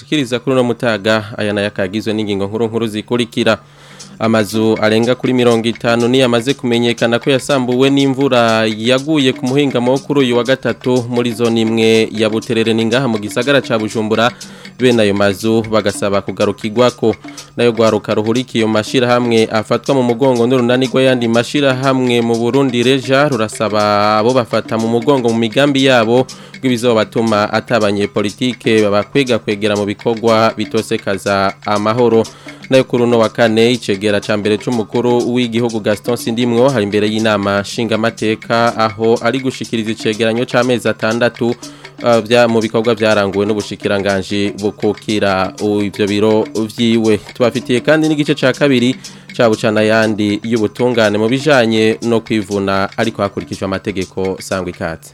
tubashikiriza kuri uno mutaga aya nayo akagizwe n'ingingo nkuru nkuru zikurikira amazu arenga kuri mirongo itanu niyo amaze kumenyekana ko yasambuwe n'imvura yaguye ku muhingamo wo kuri uyu wa gatatu muri zone imwe ya buterere ningaha mu gisagara cya bujumbura bene ayo mazu bagasaba kugarukirwa ko nayo Ruhuriki ruhurikiye mu mashyirahamwe afatwa mu mugongo n'urunani rw'ayandi mashyirahamwe mu burundi reja rurasaba abo bafata mu mugongo mu migambi yabo rw'ibizo batuma atabanye politike babakwega kwegera mu bikorwa bitosekaza amahoro nayo kuri uno wa kane icegera cya mbere cy'umukuru w'igihugu gaston sindimwo hari imbere y'inama nshingamateka aho ari gushikiriza icegeranyo cy'amezi atandatu Ah, mu bikorwa byaranguwe n'ubushikiranganje bukukira ibyo biro byiwe tubafitiye kandi n'igice cya kabiri cya bucana yandi y'ubutungane mu bijanye no kwivuna ariko hakurikijwe amategeko sangwa ikatse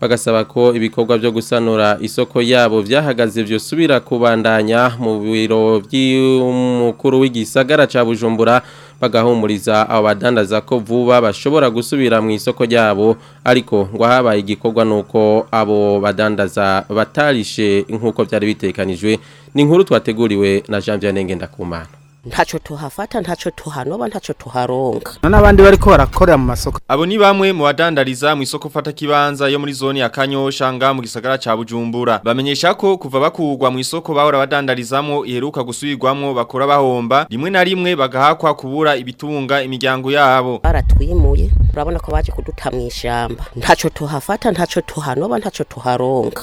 bagasaba ko ibikorwa byo gusanura isoko yabo byahagaze byosubira kubandanya mu biro by'umukuru w'igisagara cya bujumbura bagahumuriza abo badandaza ko vuba bashobora gusubira mu isoko ryabo ariko ngo habaye igikorwa nuko abo badandaza batarishe nk'uko byari bitekanijwe ni inkuru twateguriwe na Jean Vianney Ngendakumana ntacyo tuhafata ntacyo tuhanoba ntacyo tuharonga n'abandi bari ko barakorera mu masoko abo ni bamwe mu badandariza mu isoko fata kibanza yo muri zone ya Kanyosha nga mu gisagara cya Bujumbura bamenyesha ko kuva bakugwa mu isoko bahora badandarizamwo iheruka gusubirwamwo bakora bahomba rimwe na rimwe bagahakwa kubura ibitunga imiryango yabo baratwimuye urabona ko baje kuduta mu ishyamba ntacyo tuhafata ntacyo tuhanoba ntacyo tuharonga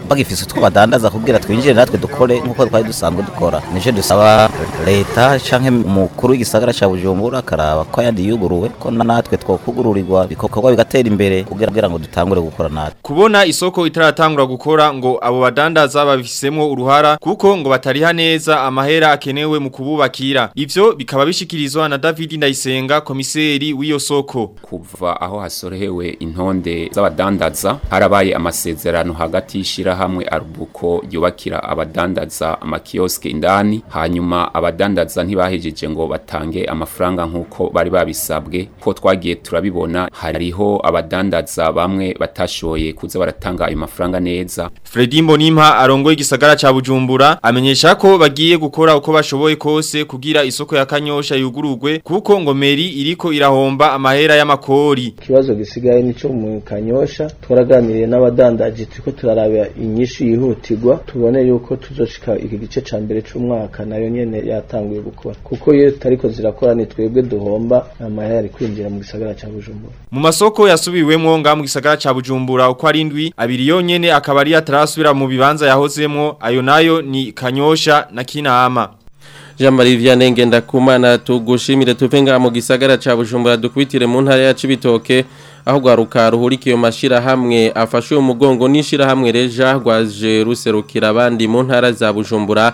bagifise utwo badandaza kubwira twinjire natwe dukore nk'uko twari dusanzwe dukora nicyo dusaba leta canke umukuru w'igisagara cya bujumbura akaraba ko yandi yuguruwe ko natwe twokugururirwa ibikorwa tugatera imbere kugira ngo dutangure gukora natwe kubona isoko itaratangura gukora ngo abo badandaza babifisemo uruhara kuko ngo batariha neza amahera akenewe mu kububakira ivyo bikaba bishikirizwa na David Ndayisenga komiseri w'iyo soko kuva aho hasorehewe intonde z'abadandaza harabaye amasezerano hagati y'ishira hamwe arubuko yubakira abadandaza amakioske indani hanyuma abadandaza ntibahejeje ngo batange amafaranga nkuko bari babisabwe ko twagiye turabibona hariho ko abadandaza bamwe batashoye kuza baratanga ayo mafaranga neza Fredy Mbonimpa arongoye igisagara ca Bujumbura amenyesha ko bagiye gukora uko bashoboye kose kugira isoko ya Kanyosha yugurugwe kuko ngomeri iriko irahomba amahera y'amakori kibazo gisigaye nico mu Kanyosha twaraganiriye n'abadandaji turiko turaraba inyishu yihutirwa tubone yuko tuzoshika iki gice ca mbere c'umwaka nayo nyene yatanguye gukora kuko iyo tariko zirakora ni duhomba amahera ari kwinjira mu gisagara ca Bujumbura mu masoko koko yasubiwemo ngaha mu gisagara cya bujumbura uko ari indwi abiri yonyine akaba ari atarasubira mu bibanza yahozemo ayo nayo ni kanyosha na kinama Jean-Marie Vianney Ngendakumana tugushimire tuvenga mu gisagara ca Bujumbura dukwitire mu ntara ya Cibitoke aho gwaruka ruhurikiye mashira hamwe afashe umugongo nishira hamwe reja gwaje ruserukira abandi mu ntara za Bujumbura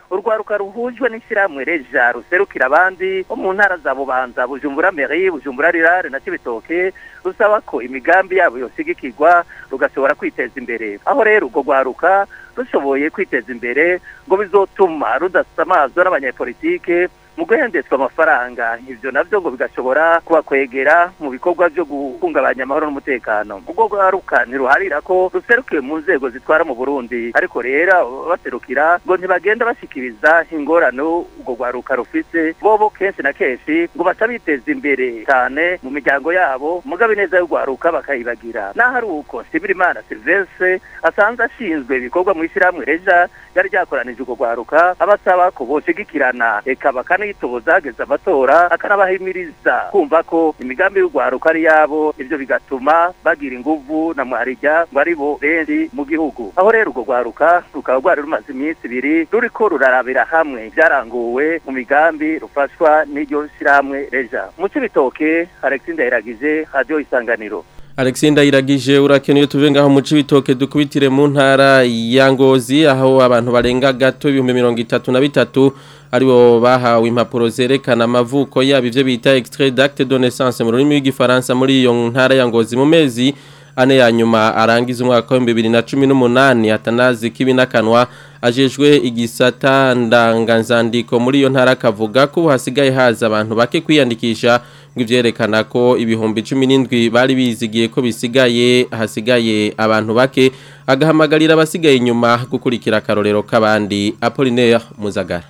urwaruka ruhujwe n'ishyirahamwe reja ruserukira abandi bo mu ntara za bubanza bujumbura meri bujumbura rirare na cibitoke rusaba ko imigambi yabo yoshigikirwa rugashobora kwiteza imbere aho rero urwo rwaruka rushoboye kwiteza imbere ngo bizotuma rudasamaza n'abanyapolitike mu guhendeshwa amafaranga ibyo nabyo ngo bigashobora kubakwegera mu bikorwa byo guhungabanya amahoro n'umutekano ubwo rwaruka ntiruharira ko ruserukiwe mu nzego zitwara mu burundi ariko rero baserukira ngo ntibagenda bashikiriza ingorane urwo rwaruka rufise bobo kenshi na kenshi ngo batabiteza imbere cyane mu miryango yabo mugabe neza y'urwaruka bakayibagira naho ari uko nshimirimana silvestre asanzwe ashinzwe ibikorwa mu ishyirahamwe reja ryari ryakoranije urwo rwaruka abasaba ko boshigikirana reka bakani bayitoza ageza amatora akanabahimiriza kumva ko imigambi y'urwaruka ari yabo ibyo bigatuma bagira inguvu na mwarijya ngo ari benshi mu gihugu aho rero urwo rwaruka rukaba rwari rumaze iminsi ibiri ruriko rurarabira hamwe byaranguwe mu migambi rufashwa n'iryo shyirahamwe reja mu cibitoke alexi ndayiragije hadiyo isanganiro alexi ndayiragije urakeneye tuve ngaho mu cibitoke dukubitire mu ntara ya ngozi aho abantu barenga gato ibihumbi mirongo itatu na bitatu aribo bahawe impapuro zerekana amavuko yabo ibyo bita extrait d'acte de naissance mu rurimi rw'igifaransa muri iyo ntara ya ngozi mu mezi ane ya nyuma arangiza umwaka wa n’umunani atanazi kibinakanwa ajejwe igisata ndanganzandiko muri iyo ntara kavuga ko hasigaye haza abantu bake kwiyandikisha ngo ivyerekana ko ibihumbi cumi n’indwi bari bizigiye ko bisigaye hasigaye abantu bake agahamagarira abasigaye inyuma gukurikira akarorero kabandi Apollinaire Muzagara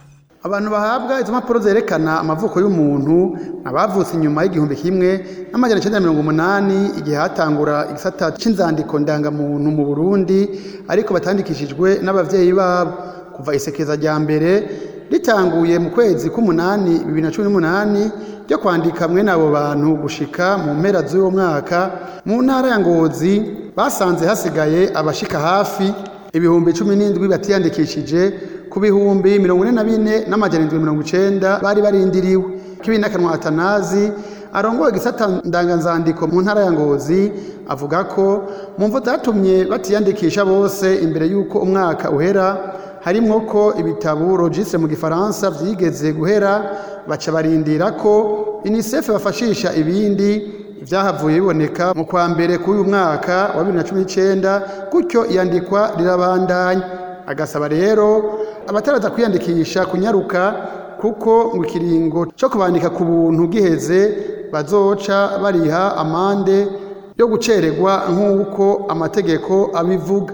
abantu bahabwa izo mpapuro zerekana amavuko y'umuntu abavutse inyuma y'igihumbi kimwe n'amajana icyenda mirongo umunani igihe hatangura igisata cy'inzandiko ndangamuntu mu burundi ariko batandikishijwe n'ababyeyi babo kuva isekeza rya mbere ritanguye mu kwezi k'umunani bibiri na cumi n'umunani ryo kwandika mwene abo bantu gushika mu mpera z'uwo mwaka mu ntara ya ngozi basanze hasigaye abashika hafi ibihumbi cumi n'indwi batiyandikishije ku bihumbi mirongo ine na bine n'amajana indwi mirongo icenda bari barindiriwe kibindakanwa atanazi arongoye igisata ndanganzandiko mu ntara ya ngozi avuga ko mu mvu zatumye batiyandikisha bose imbere y'uko umwaka uhera harimwo ko ibitabo registre mu gifaransa vyigeze guhera baca barindira ko UNICEF bafashisha ibindi ibyahavuye biboneka mu kwa mbere k'uyu mwaka wa 2019 gutyo iyandikwa rirabandanya agasaba rero abataraza kwiyandikisha kunyaruka kuko ngo ikiringo cyo kubandika ku buntu giheze bazoca bariha amande yo guceregwa nk'uko amategeko abivuga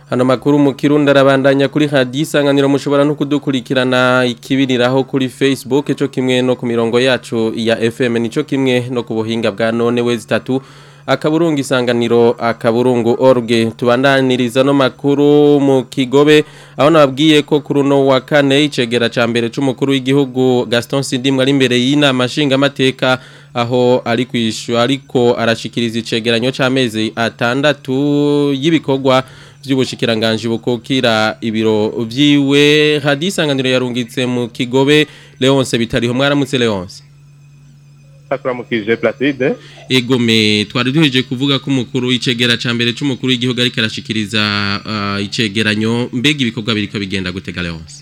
hano makuru mu kirundi arabandanya kuri hadiyo isanganiro mushobora no kudukurikirana ikibiriraho kuri facebook cyo kimwe no ku mirongo yacu ya fm nicyo kimwe no ku buhinga bwa none we zitatu akaburungu isanganiro akaburungu orge tubandaniriza no makuru mu kigobe aho nababwiye ko kuri uno wa kane icegera cya mbere cy'umukuru w'igihugu gaston sidimwe ari imbere y'inama nshingamateka aho ari kwishyura ariko arashikiriza icegeranyo cy'amezi atandatu y'ibikorwa by'ubushikiranganje bukokira ibiro byiwe hadisanganiro yarungitse mu kigobe Leonce bitariho mwaramutse Leonce Twakuramukije twari duhije kuvuga ko umukuru icegera ca mbere cy’umukuru w'igihugu ariko arashikiriza uh, icegeranyo mbega ibikorwa biriko bigenda gutega Leonce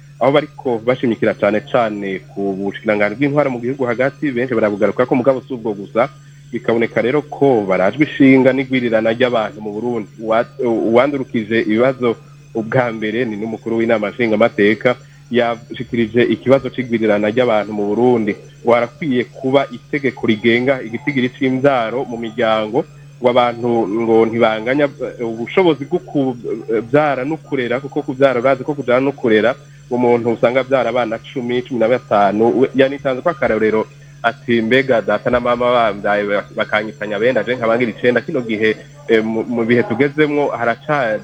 aho bari ko bashimikira cyane cyane ku bushyikiranganji bw'intwara mu gihugu hagati benshi barabugaruka ko mugabo si ubwo gusa bikaboneka rero ko barajwe ishinga n'igwirirana ry'abantu mu burundi uwandurukije ibibazo ubwa mbere ni n'umukuru w'inama nshingamateka yashyikirije ikibazo cy'igwirirana ry'abantu mu burundi warakwiye kuba itegeko rigenga igitigiri cy'imbyaro mu miryango ngo abantu ngo ntibanganya ubushobozi bwo kubyara no kurera kuko kubyara urazi ko kubyara no kurera umuntu usanga abyara abana cumi cumi na batanu yanitanze ko akarorero ati mbega data na mama bambaye bakanyitanya benda je nkabangira icenda kino gihe eh, mu bihe tugezemo haracari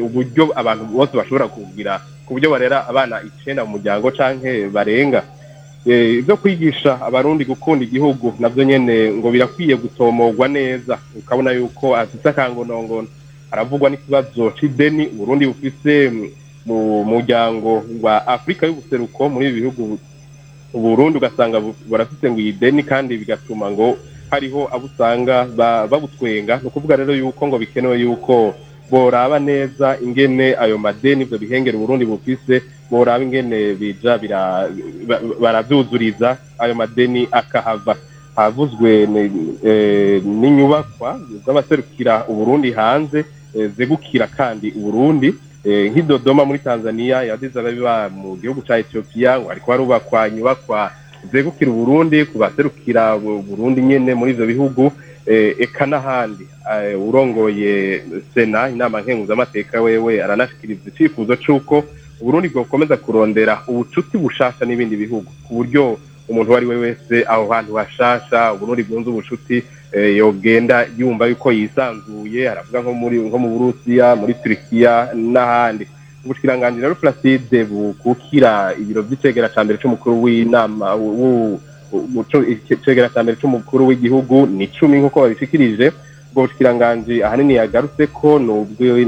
uburyo abantu bose bashobora kubwira ku buryo barera abana icyenda mu muryango canke barenga eh, ibyo kwigisha abarundi gukunda igihugu nabyo nyine ngo birakwiye gutomogwa neza ukabona yuko afite akangonongono haravugwa n'ikibazo cy'ideni uburundi bufise mu muryango wa afurika y'ubuseruko muri ibi bihugu uburundi ugasanga barafite ngo iyi deni kandi bigatuma ngo hariho abo usanga babutwenga ni ukuvuga rero yuko ngo bikenewe yuko boraba neza ingene ayo madeni ibyo bihengera uburundi bufise boraba ingene bija barabyuzuriza ayo madeni akahava havuzwe e, n'inyubakwa z'abaserukira uburundi hanze e, zegukira kandi uburundi nk'i eh, dodoma muri tanzania yagize ababiba mu gihugu cya etiyopiya ariko harubakwa inyubakwa zegukira uburundi ku baserukira burundi nyine muri ibyo bihugu eh, eka n'ahandi eh, urongoye sena inama nkenguzamateka wewe aranashyikiriza icyifuzo cy'uko uburundi bwakomeza kurondera ubucuti bushasha n'ibindi bihugu ku buryo umuntu uwo ari we wese aho hantu hashasha uburundi bwunze ubucuti Eh, yogenda yumva yuko yisanzuye aravuga nko muri nko mu burusiya muri turikiya n'ahandi ubushyirangangira rero placide bukukira ibiro by'icegera cya mbere cy'umukuru w'inama icegera cya mbere cy'umukuru w'igihugu ni cumi nk'uko babishikirije ubwo bushyiranganji ahanini yagarutse ko ni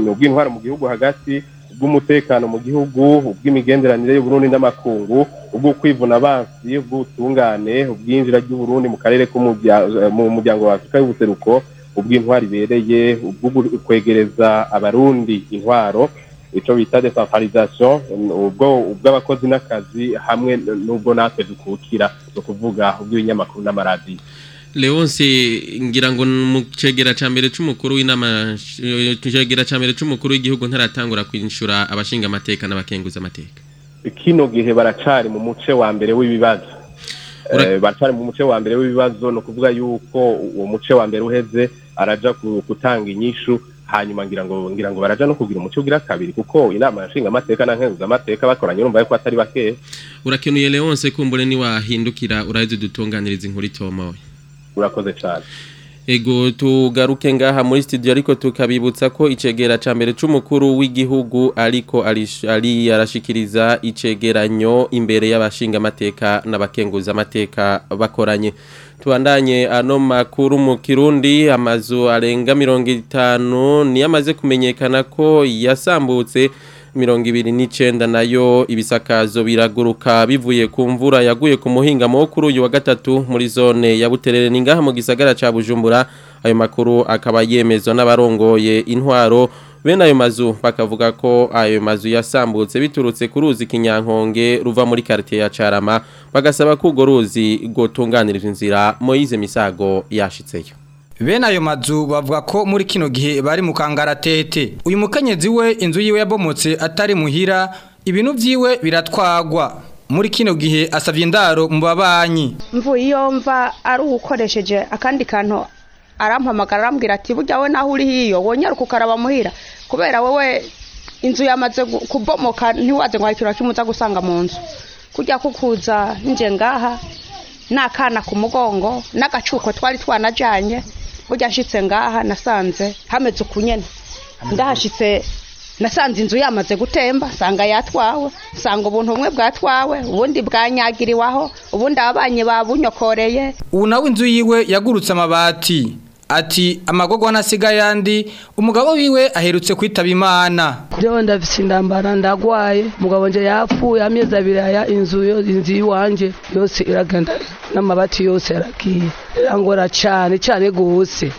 ubw'intwaro mu gihugu hagati bw'umutekano mu gihugu ubw'imigenderanire y'uburundi n'amakungu ubw'ukwivuna abansi ubw'ubutungane ubw'injira ry'uburundi mu karere ko mu muryango wa afurika y'ubuseruko ubwintwari ibereye ubw'ukwegereza abarundi intwaro icyo bita desantarizasiyo ubw'abakozi n'akazi hamwe n'ubwo natwe dukukira ni ukuvuga ubw'ibinyamakuru n'amaradiyo leonce ngira ngo mu kegera cya mbere cy'umukuru w'inama kegera cya mbere cy'umukuru w'igihugu ntaratangura kwishyura abashinga amateka n'abakenguza amateka kino gihe baracari mu muce wa mbere w'ibibazo eh, baracari mu muce wa mbere w'ibibazo ni ukuvuga yuko uwo muce wa mbere uheze araja gutanga inyishu hanyuma ngira ngo ngira ngo baraja no kugira umuco ugira kabiri kuko inama yashinga amateka na nkenguza amateka bakoranye urumva ko atari bake urakenuye Leonce kumbure niwahindukira wahindukira uraheze inkuru itomoye urakoze cyane ego tugaruke ngaha muri studio ariko tukabibutsa ko icegera ca mbere cy’umukuru w'igihugu ariko ari arashikiriza icegeranyo imbere y'abashinga amateka n'abakenguza amateka bakoranye tubandanye ano makuru mu kirundi amazu arenga mirongo itanu niyo amaze kumenyekana ko yasambutse mirongo ibiri n'icyenda nayo ibisakazo biraguruka bivuye ku mvura yaguye ku muhinga mukuru uyu wa gatatu muri zone ya buterere ni ngaha mu gisagara cya bujumbura ayo makuru akaba yemezwa n'abarongoye intwaro bene ayo mazu bakavuga ko ayo mazu yasambutse biturutse ku ruzi kinyankonge ruva muri quartier ya Carama bagasaba ko ugo ruzi gotunganirizwa inzira Moise Misago yashyitseyo bene ayo mazu bavuga ko muri kino gihe bari mu kangaratete uyu mukenyezi we inzu yiwe yabomotse atari muhira ibintu byiwe biratwagwa muri kino gihe asabye indaro mu babanyi mvuye iyo mva ari uwukoresheje akandi kantu arampamagara arambwira ati burya we naho uri hiyo wonyaruka ukaraba muhira kubera wowe inzu yamaze kubomoka ntiwaze ngo ahitira kimuza gusanga mu nzu kujya kukuza ngaha n'akana ku mugongo n'agacuko twari twanajyanye burya nshyitse ngaha nasanze hameze ukunyene ndahashyitse nasanze inzu yamaze gutemba nsanga yatwawe nsanga ubuntu umwe bwatwawe ubundi bwanyagiriwaho ubundi abanye babunyokoreye ubu nawe inzu yiwe yagurutse amabati ati amagogwa ntasigaye andi umugabo wiwe aherutse kwitaba imana jewe ndafise indambara ndagwaye umugabo nje yapfuye amezi abiri aya inzu inzu yiwanje yose iragenda n'amabati yose yaragiye irangora cyane cane gose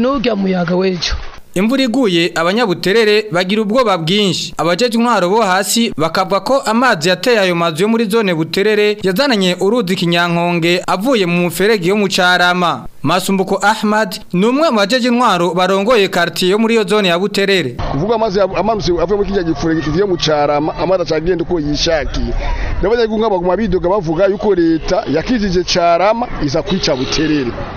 n'urya muyaga wejo imvura iguye abanyabuterere bagira ubwoba bwinshi abajeje intwaro bo hasi bakabwa ko amazi yateye ayo mazu yo muri zone buterere yazananye uruzi kinyankonge avuye mu muferege yo mu carama Masumbuko Ahmad ni umwe mu bajeje intwaro barongoye quartier yo muri yo zone ya Buterere kuvuga amazi amazi avuye mu kinja gifure kigiye mu carama amazi acagenda uko yishakiye ndabanye gunga bidoga bavuga yuko leta yakijije carama iza kwica buterere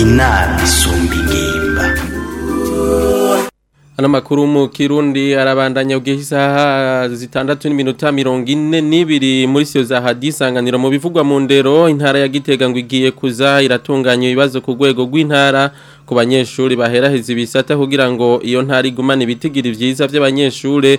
inama isumba ingimba Hano makuru mu Kirundi arabandanya isaha zitandatu n'iminota 42 muri siyo za hadisanganiro mu bivugwa mu ndero intara ya Gitega ngo igiye kuza iratunganya ibibazo ku rwego rw'intara ku banyeshuri baheraheza ibisate kugira ngo iyo ntara igumane ibitigira byiza by'abanyeshuri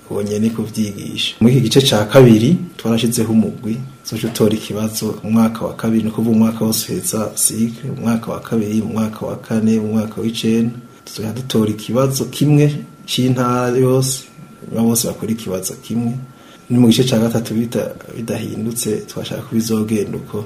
wonyene kuvyigisha muri iki gice cya kabiri twarashizeho umugwi zoje utora ikibazo umwaka wa kabiri nuko umwaka wose uheza cycle umwaka wa kabiri umwaka wa kane umwaka w'icenda tuzoja dutora ikibazo kimwe cy'intara yose bose bakora ikibazo kimwe ni mu gice cya gatatu bidahindutse twashaka kubizogenda uko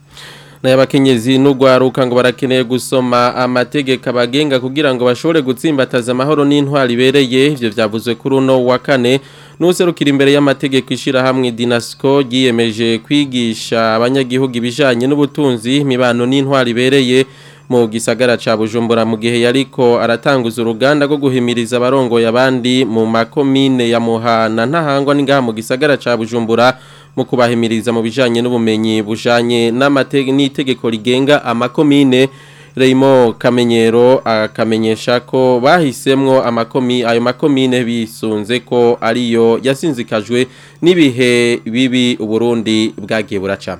n'ay'abakenyezi n'urwaruka ngo barakeneye gusoma amategeko abagenga kugira ngo bashobore gutsimbataza amahoro n'intwari ibereye ibyo byavuzwe kuri uno wa kane n'userukira imbere y'amategeko ishyirahamwe dinasiko ryiyemeje kwigisha abanyagihugu ibijyanye n'ubutunzi imibano n'intwari ibereye mu gisagara ca Bujumbura mu gihe yariko aratanguza uruganda rwo guhimiriza abarongoye abandi mu makomine ya Muhana ntahangwa n'ingaha mu gisagara ca Bujumbura mu kubahimiriza mu bijanye n'ubumenyi bujanye n'itegeko rigenga amakomine Reimo Kamenyero akamenyesha ko bahisemwo amakomi ayo makomine bisunze ko ariyo yasinzikajwe n'ibihe bibi Burundi bwagiye buraca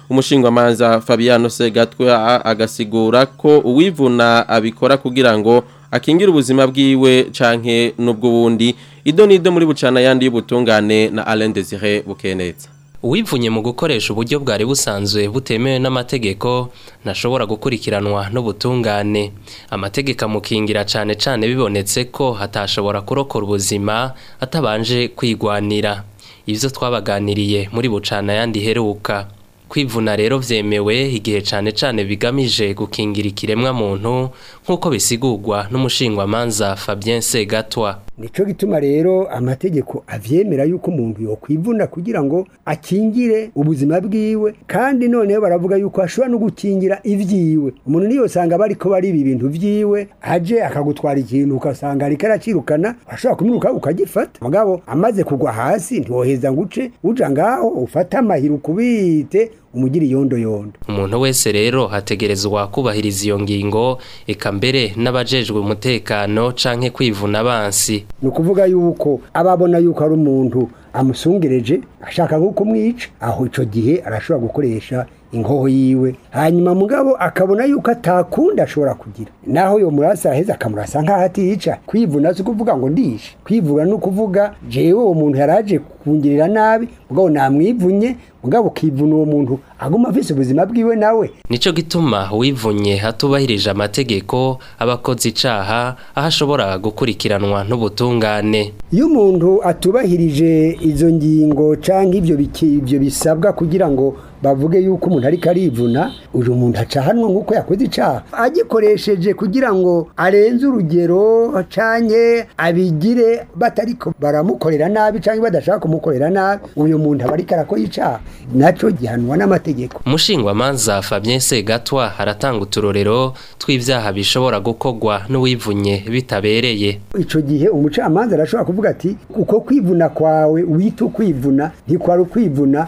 umushingamanza Fabiano Segatwe agasigura ko uwivuna abikora kugira ngo akingire ubuzima bwiwe cyangwa n'ubwo bundi ido n'ido muri bucana yandi y'ubutungane na Alain Desire bukenetsa uwivunye mu gukoresha uburyo bwari busanzwe butemewe n'amategeko ntashobora gukurikiranwa n'ubutungane amategeko amukingira cyane cyane bibonetse ko hatashobora kurokora ubuzima atabanje kwigwanira ibyo twabaganiriye muri bucana yandi iheruka. kwivuna rero vyemewe igihe cane cane bigamije gukingira ikiremwa muntu nk'uko bisigurwa n'umushingwamanza Fabien Segatwa nico gituma rero amategeko abyemera yuko umuntu yokwivuna kugira ngo akingire ubuzima bwiwe kandi noneho baravuga yuko ashobora no gukingira ibyiwe umuntu niyo sanga bariko bari ibi bintu vyiwe aje akagutwara ikintu ukasanga ariko aracirukana ashobora kumwiruka ukagifata umugabo amaze kugwa hasi ntiwoheza ngo uce uja ngaho ufate amahiri ukubite umugira yondo yondo umuntu wese rero hategerezwa kubahiriza iyo ngingo eka mbere n'abajejwe umutekano canke kwivuna abansi ni ukuvuga yuko ababona yuko ari umuntu amusungereje ashaka nko kumwica aho icyo gihe arashobora gukoresha inkoho yiwe hanyuma mugabo akabona yuko atakunda ashobora kugira naho uyu murasi araheza akamurasa nk'aho atiyica kwivuna si ukuvuga ngo ndishe kwivuna ni ukuvuga jewe uwo muntu yari aje kungirira nabi mugabo namwivunye mugabo ukivuna uwo muntu aguma afise ubuzima bwiwe nawe nico gituma wivunye hatubahirije amategeko abakoze icaha aho ashobora gukurikiranwa n'ubutungane iyo umuntu atubahirije izo ngingo canke ibyo ibyo bisabwa kugira ngo bavuge yuko umuntu ariko arivuna uyu muntu acahanwa nk'uko yakoze icaha agikoresheje kugira ngo arenze urugero canke abigire batariko baramukorera nabi canke badashaka kumukorera nabi uyu muntu aba ariko arakoye icaha nacyo gihanwa n'amategeko umushingwamanza Fabien Segatwa haratanga uturorero tw'ibyaha bishobora gukogwa n'uwivunye bitabereye ico gihe umucamanza arashobora kuvuga ati kuko kwivuna kwawe wita kwivuna ntikwari ukwivuna,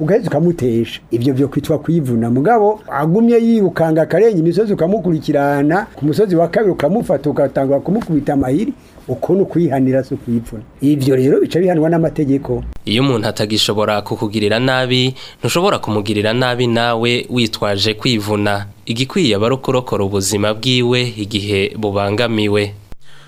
ugahita ukamutesha ibyo byo kwitwa kwivuna mugabo agumye yirukanga akarenga imisozi ukamukurikirana ku musozi wa uwa kabiri ukamufata ugatangura kumukubita amahiri uko ni ukuyihanira si ukuyipfuna ibyo rero bica bihanwa n'amategeko iyo umuntu atagishobora kukugirira nabi ntushobora kumugirira nabi nawe witwaje kwivuna igikwiye aba ari ukurokora ubuzima bwiwe igihe bubangamiwe